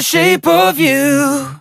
the shape of you.